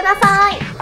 ください。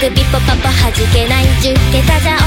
首ポパパ弾けない10桁じゃ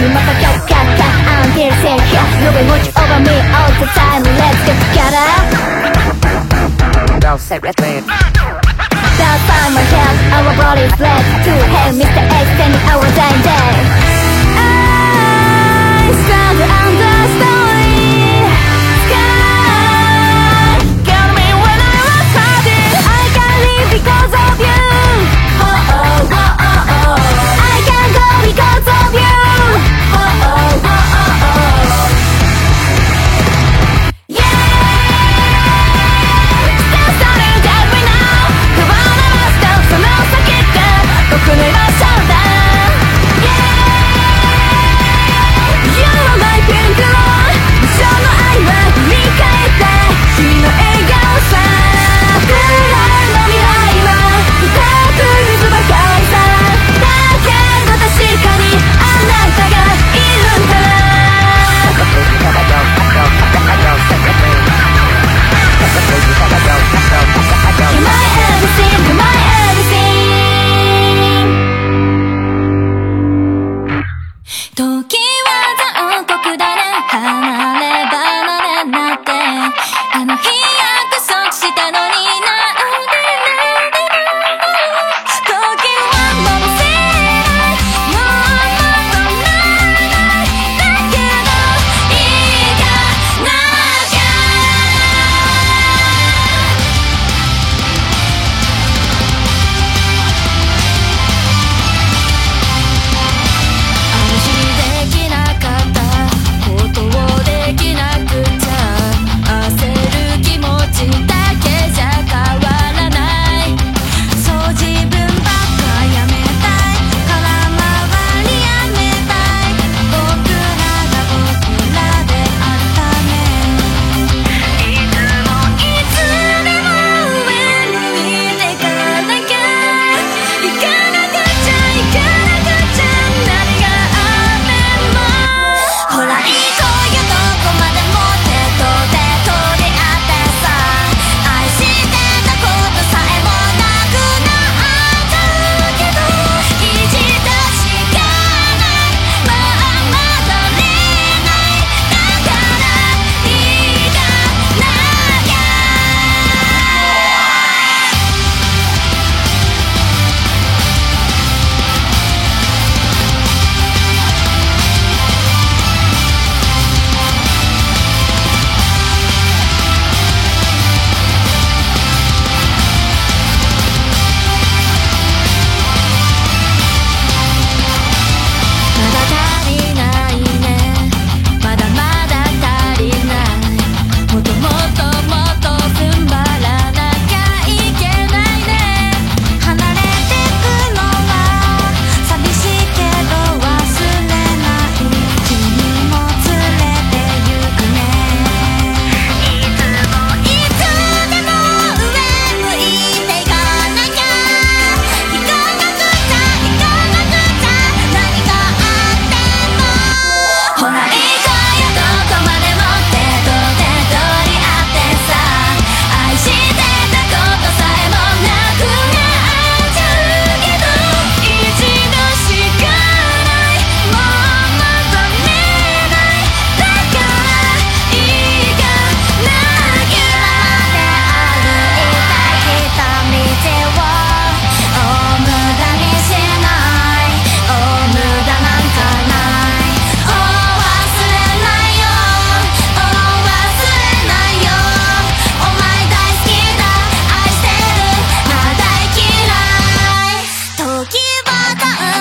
numaka I'm here to say yeah nobody watch over me all the time let's get together Now say red That's by my head our body led to hell Mr. X and our dying day I me when I was I can't because of you Oh oh oh oh, oh. I can't go because of you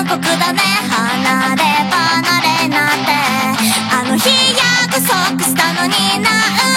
刻だね離れ離れなんて。あの日約束したのにな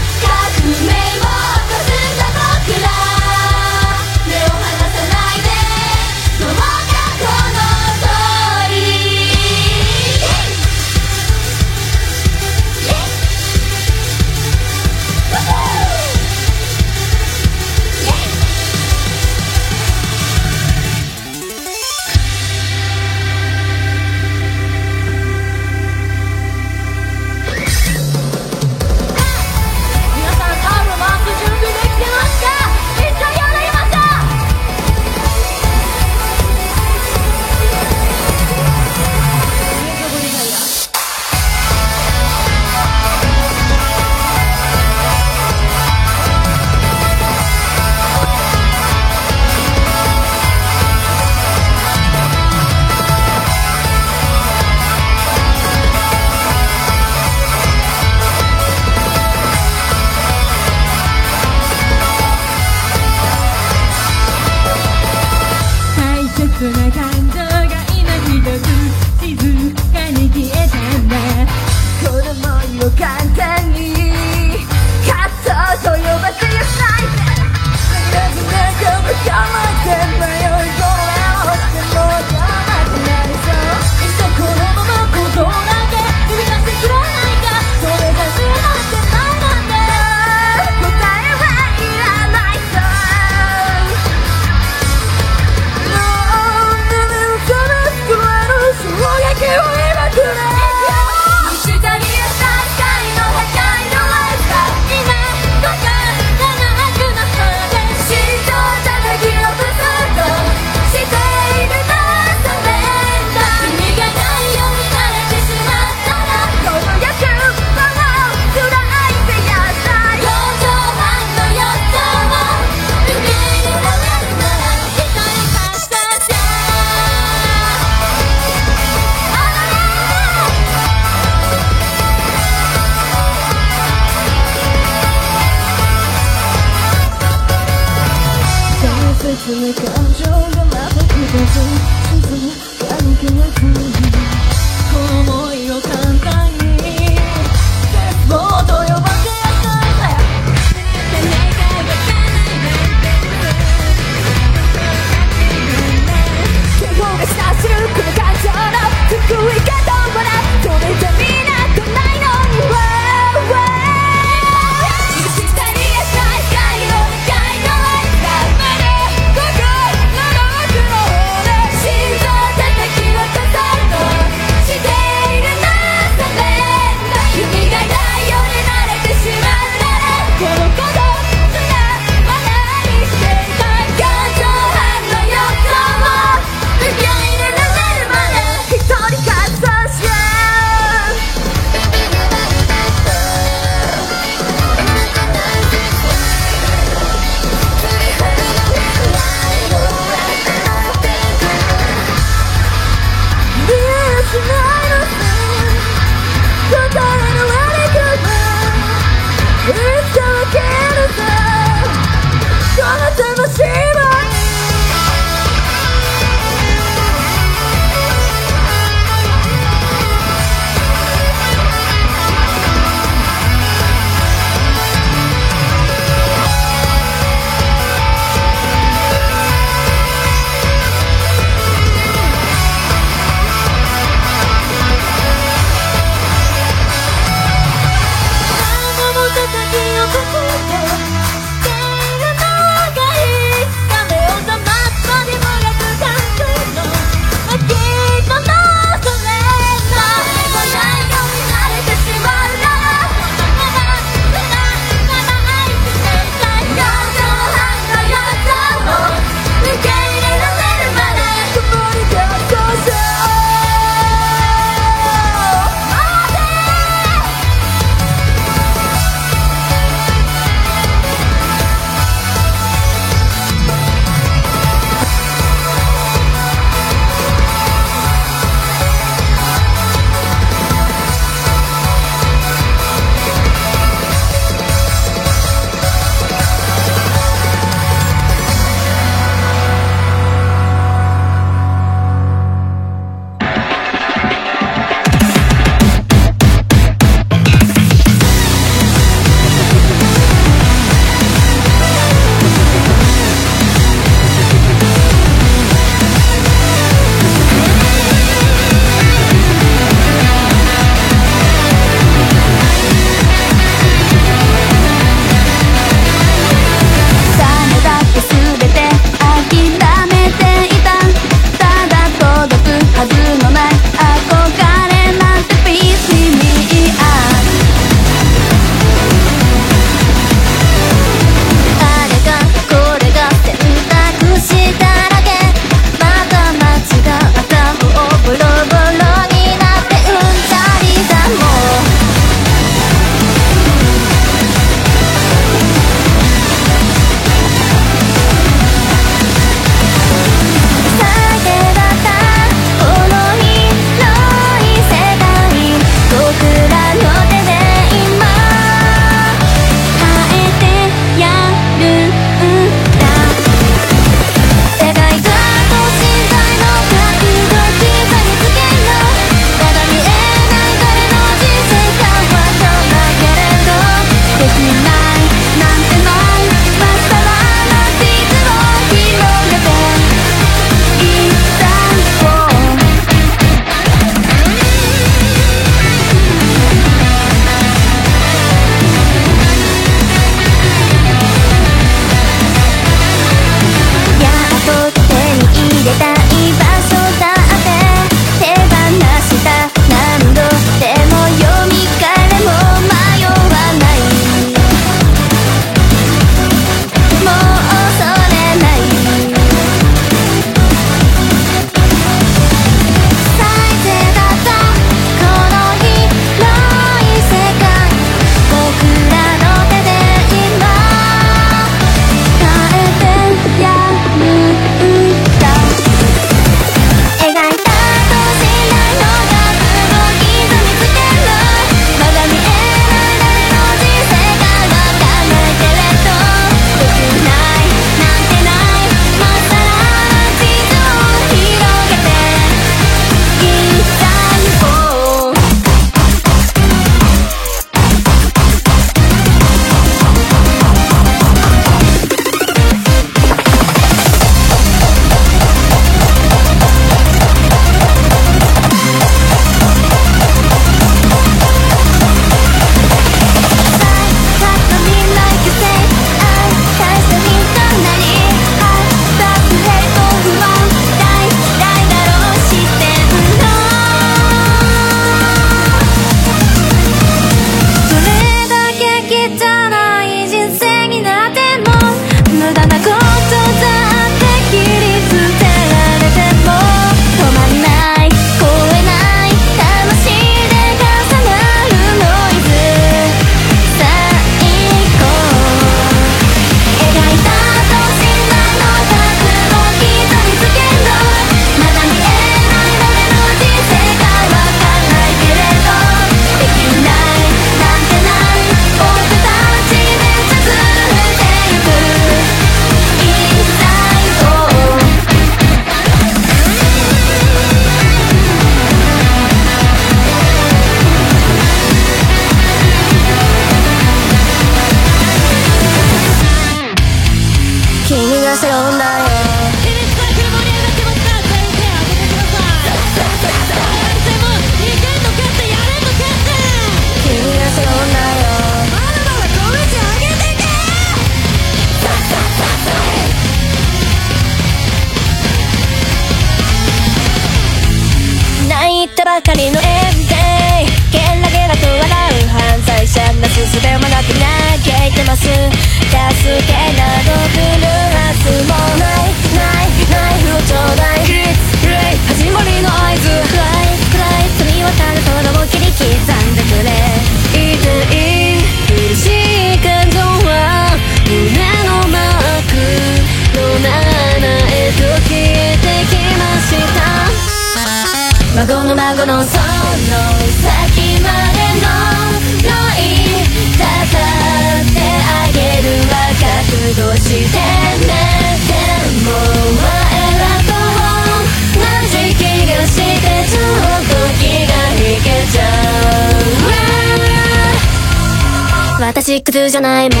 じゃないもん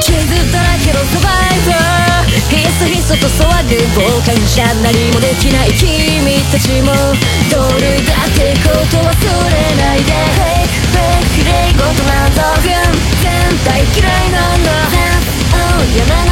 傷だらけのサバイバーひそひと騒ぐ傍観者何もできない君たちもどルだってこと忘れないで。Fake, fake, 綺事な全大嫌いなんだやめない。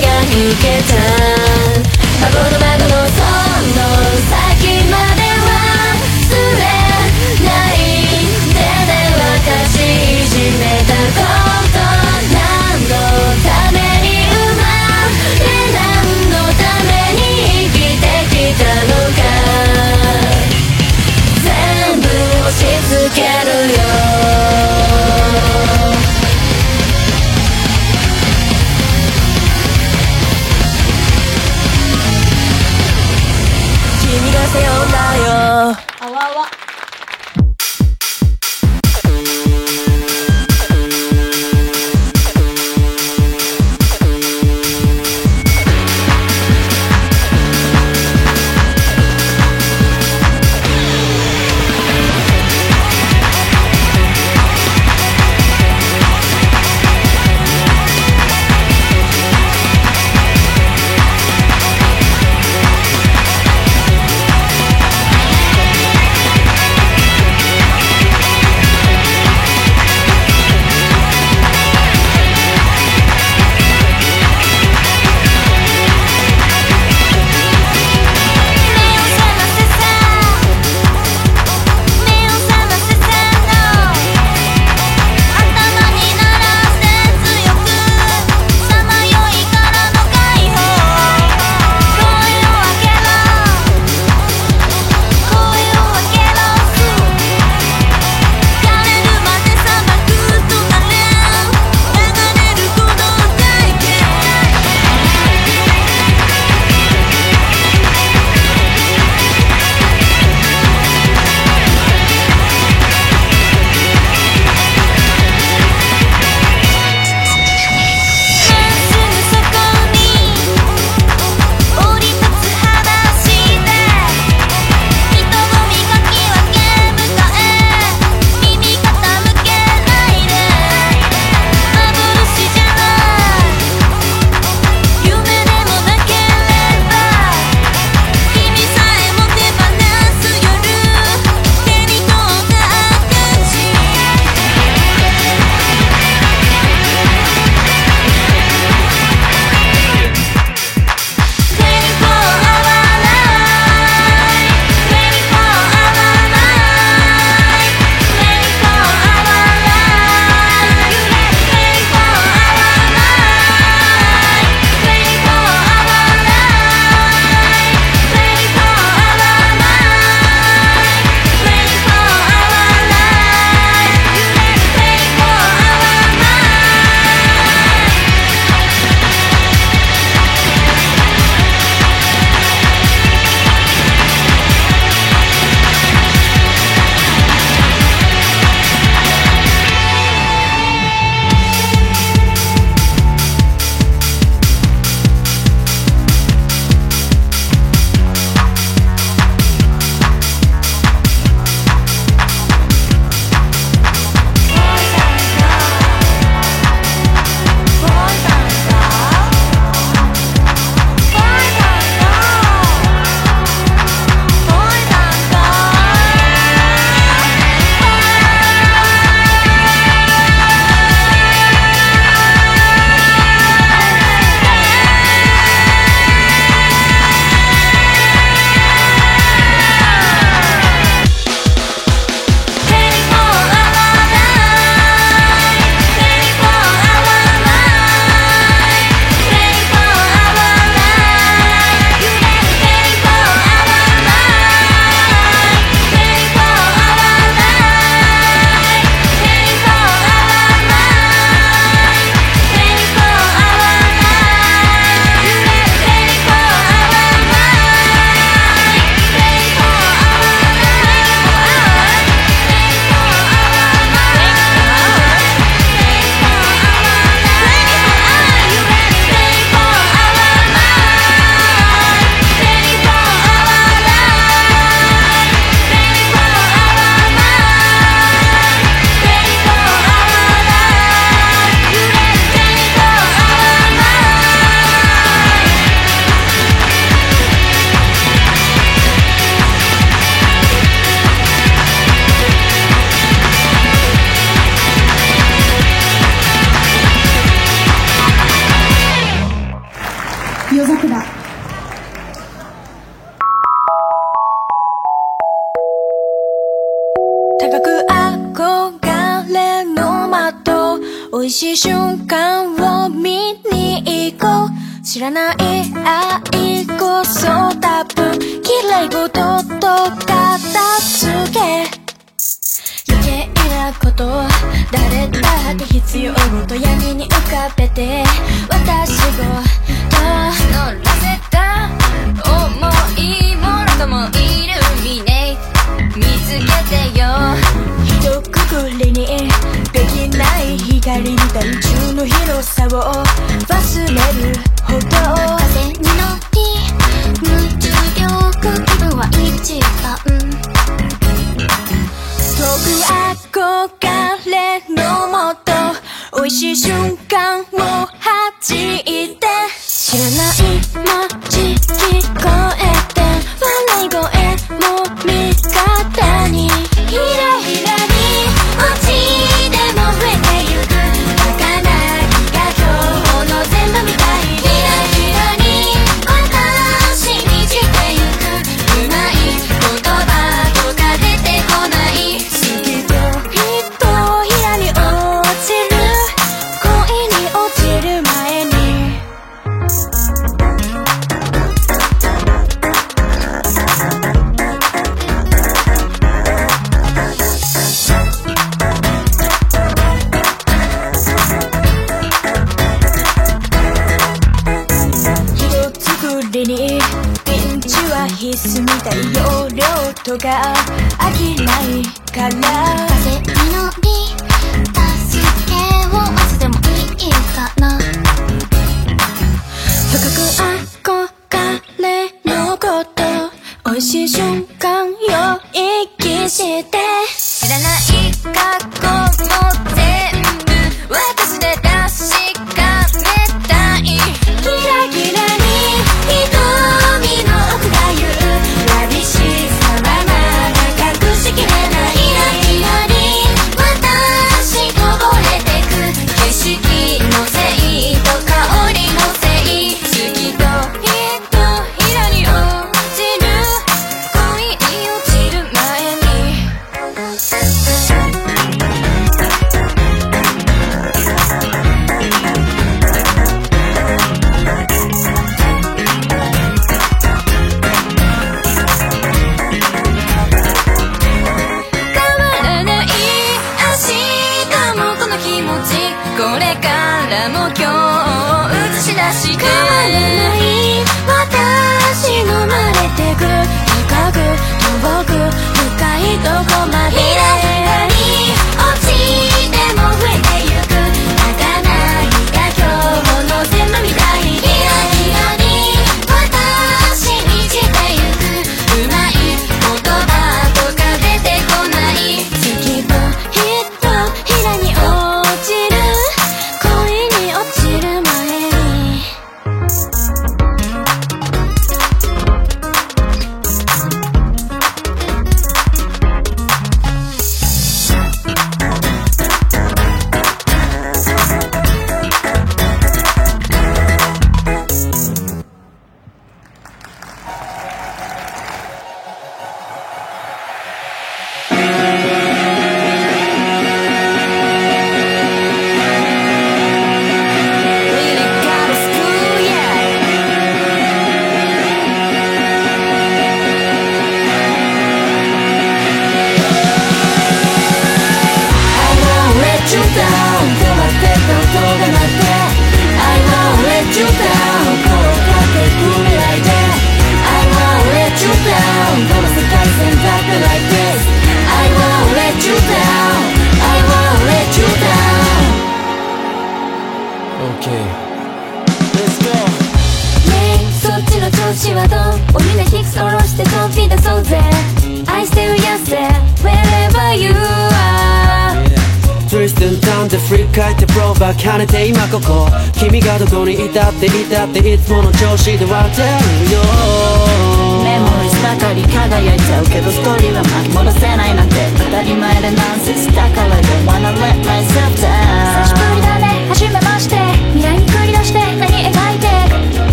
が抜けた。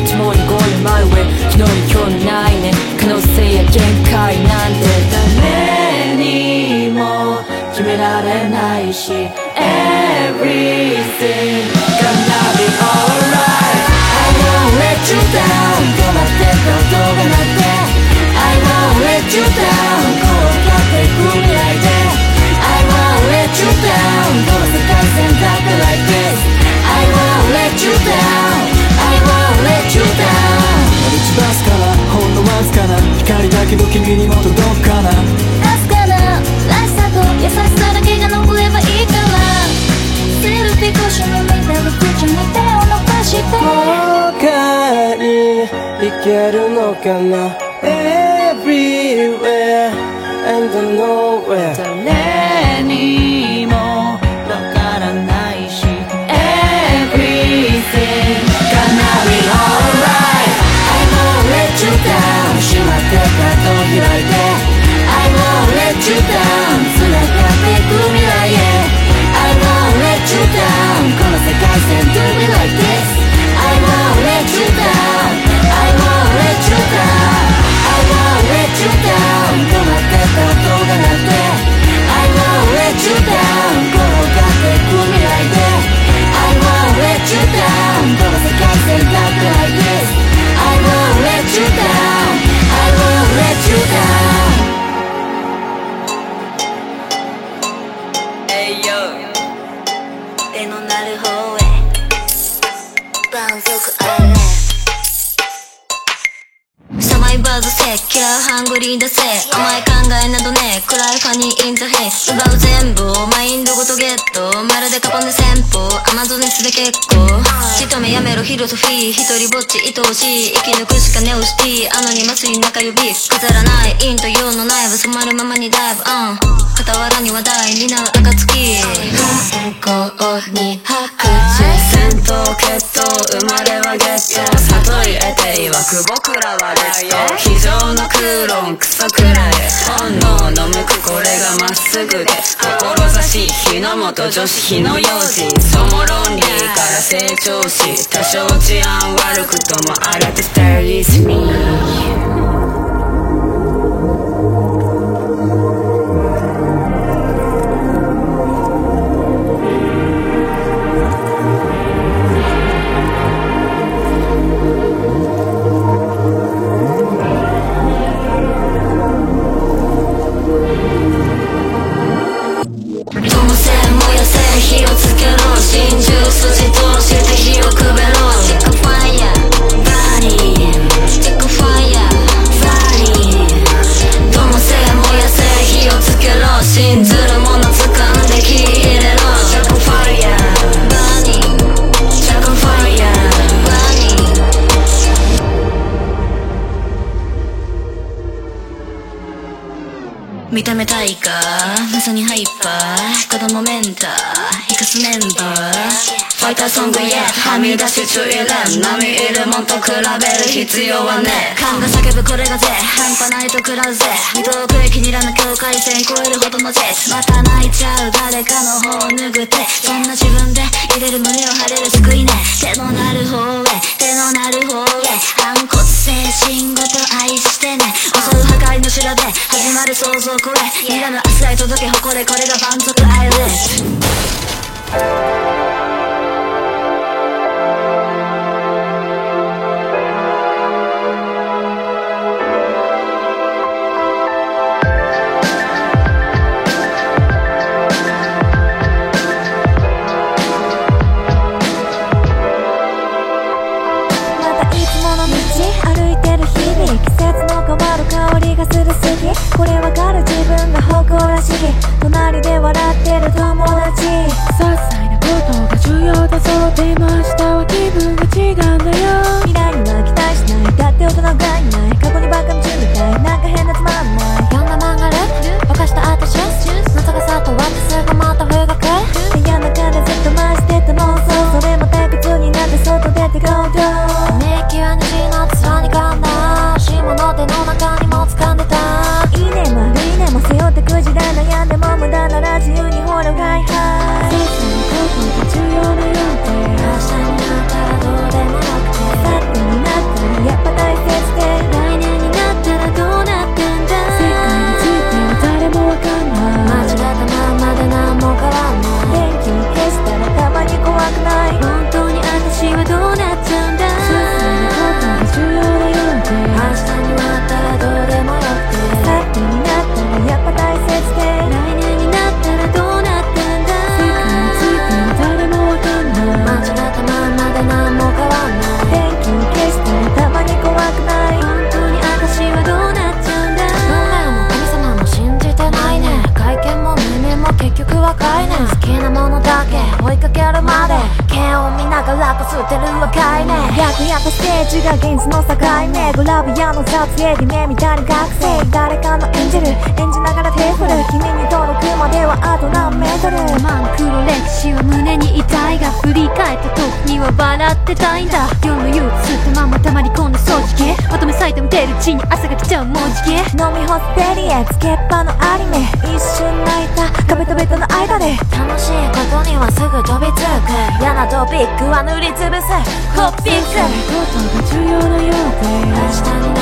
離さないで共に going my way. 昨日に興味君にも届くかな？かすかならしさと優しさだけが残ればいいから。セルフィコションみたいな口に手を伸ばして。他に行けるのかな？一人ぼっち愛おしい生き抜くしかネオシティアノニマスに中指。飾らない陰と陽の内部染まるままにダイブ。うん。傍らには大担う。暁反抗に拍手。戦闘決闘。生まれはゲット日の元女子日の用心その論理から成長し多少治安悪くともあれと Stare is me ど見た目体か？まさにハイパー？子供メンター？生かすメンバー？ファイターソングやはみ出し注意連波いるもんと比べる必要はね勘が叫ぶこれがぜ半端ないと食らうぜ未遠くへ気に入らぬ境界線超えるほどのジェスまた泣いちゃう誰かの方を拭って。そんな自分で入れる胸を張れる救いね。手のなる方へ手のなる方へ。反骨精神ごと愛してね。襲う破壊の修羅で始まる想像これ。未来の明日へ届け誇れこれが満足アイするすぎこれわかる自分が誇らしい。隣で笑ってる友達。些細なことが重要だそうでましください。ッピング。それと飛重要な予明日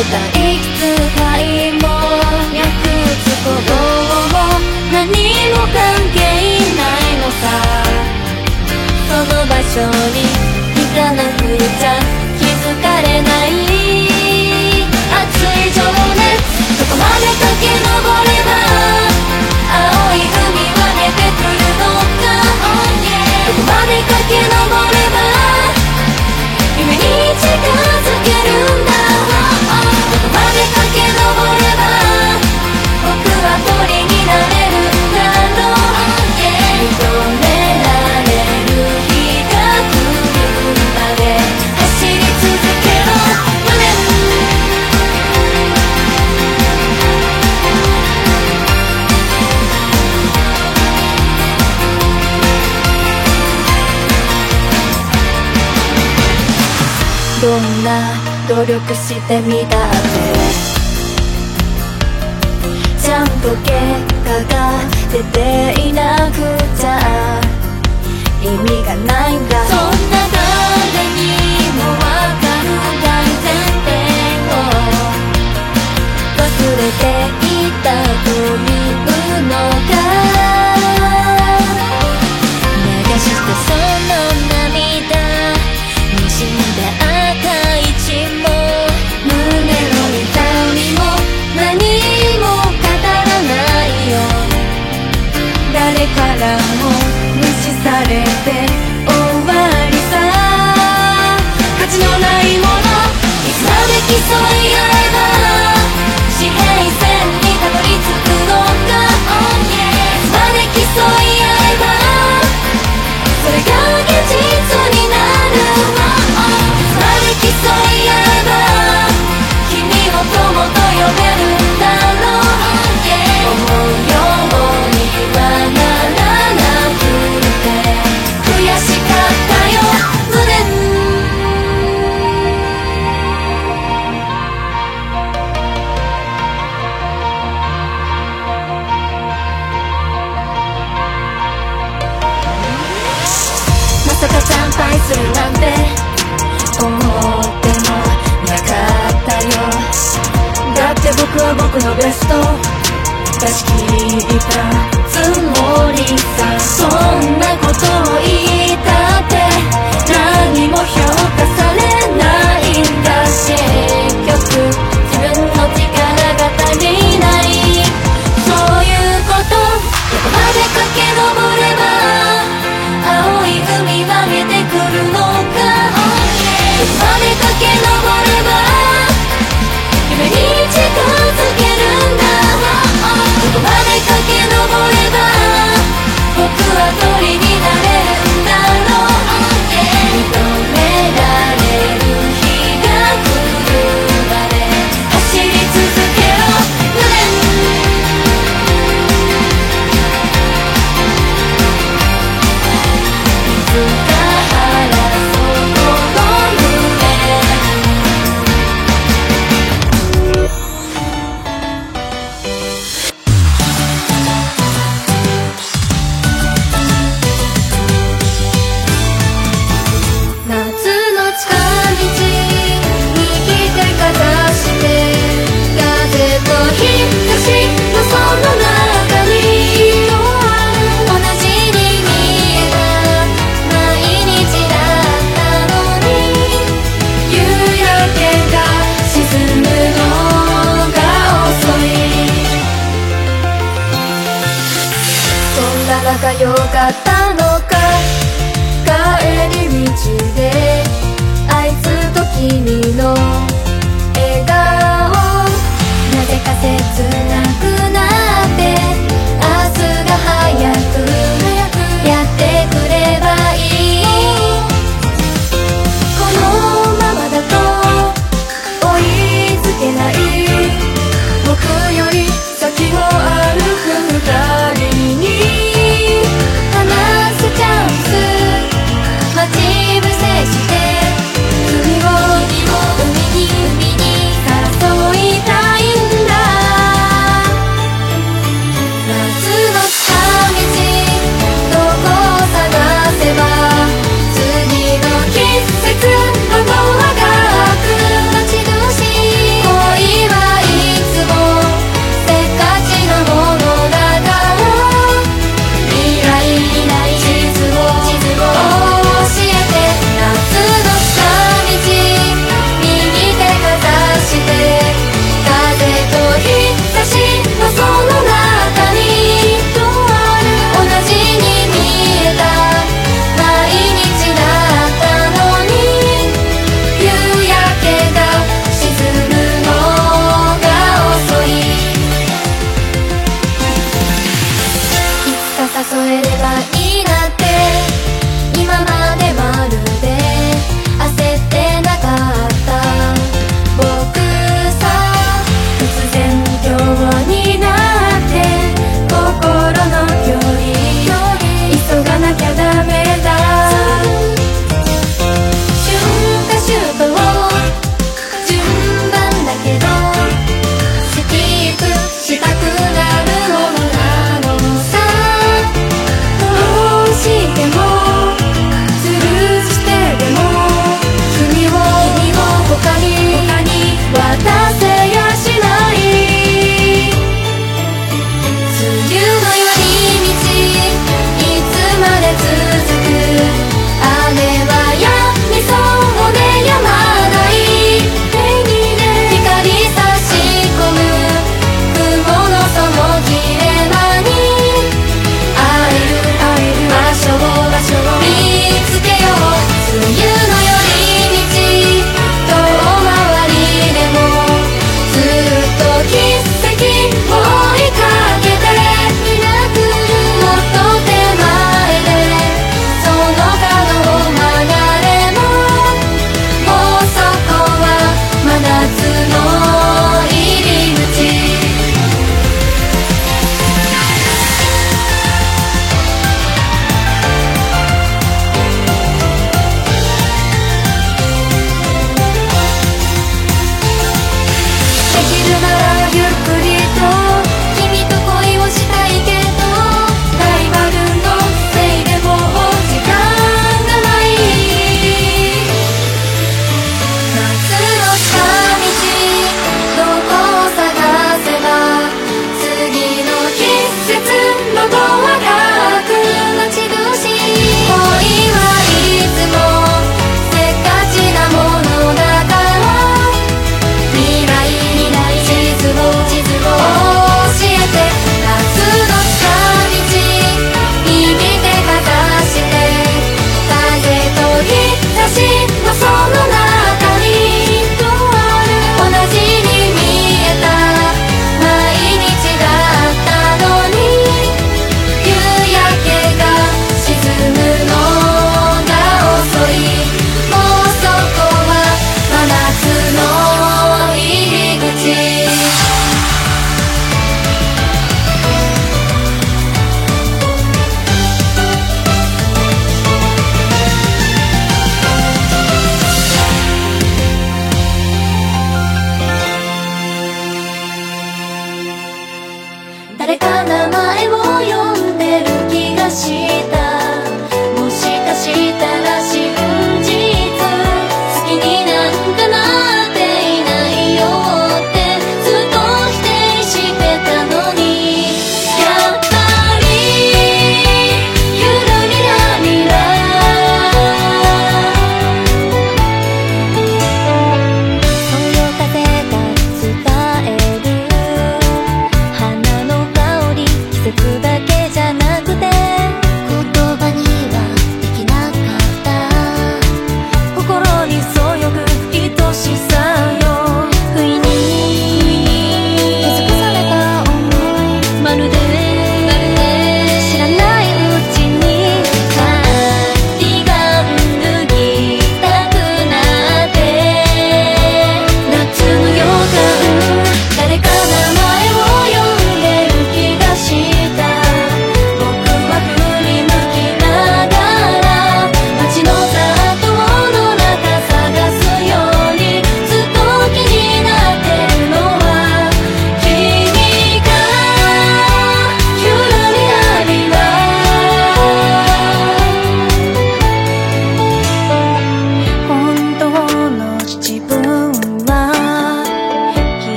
いくつ回も約つ鼓動も何も関係ないのさその場所に行かなくちゃ気づかれない。熱い情熱どこまで駆け上れば。青い海は出てくるのかどこまで駆け上れば。努力してみたってちゃんと結果が出ていなくちゃ意味がないんだ。そんな誰にもわかる大前提を忘れていたというのか。流してそのれて終わりさ。価値のないものいつまで競い合えば地平線にたどり着くのかいつまで競い合えばそれが僕は僕のベスト。出し切ったつもりさ。そんなことを言いたって何も評価されないんだ結局自分の力が足りない。そういうこと。どこまで駆け上れば青い海は見えてくるのか。どこ僕は鳥になる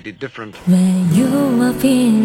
completely different. When you are feeling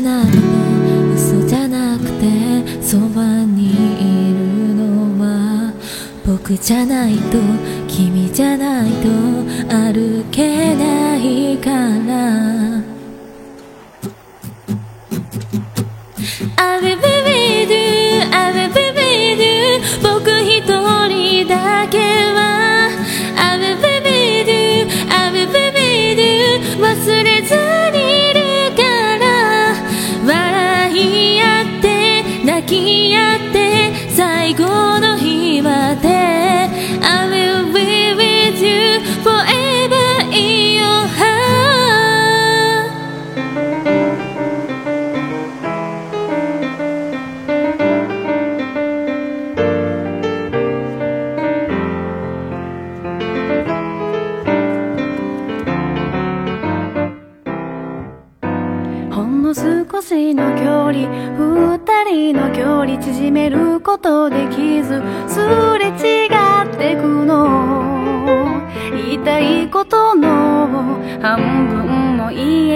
な嘘じゃなくてそばにいるのは僕じゃないと君じゃないと歩けないから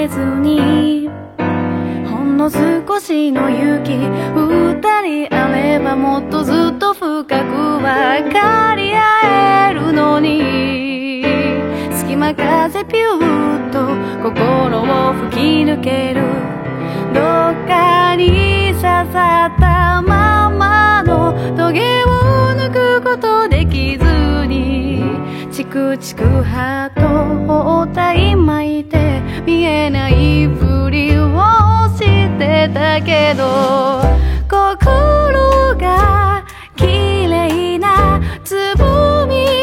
ずにほんの少しの雪二人あればもっとずっと深く分かり合えるのに隙間風ピューッと心を吹き抜けるどっかに刺さったままのトゲを抜くことできずにチクチクハートを包帯巻いて見えないふりをしてたけど心が綺麗なつぼみ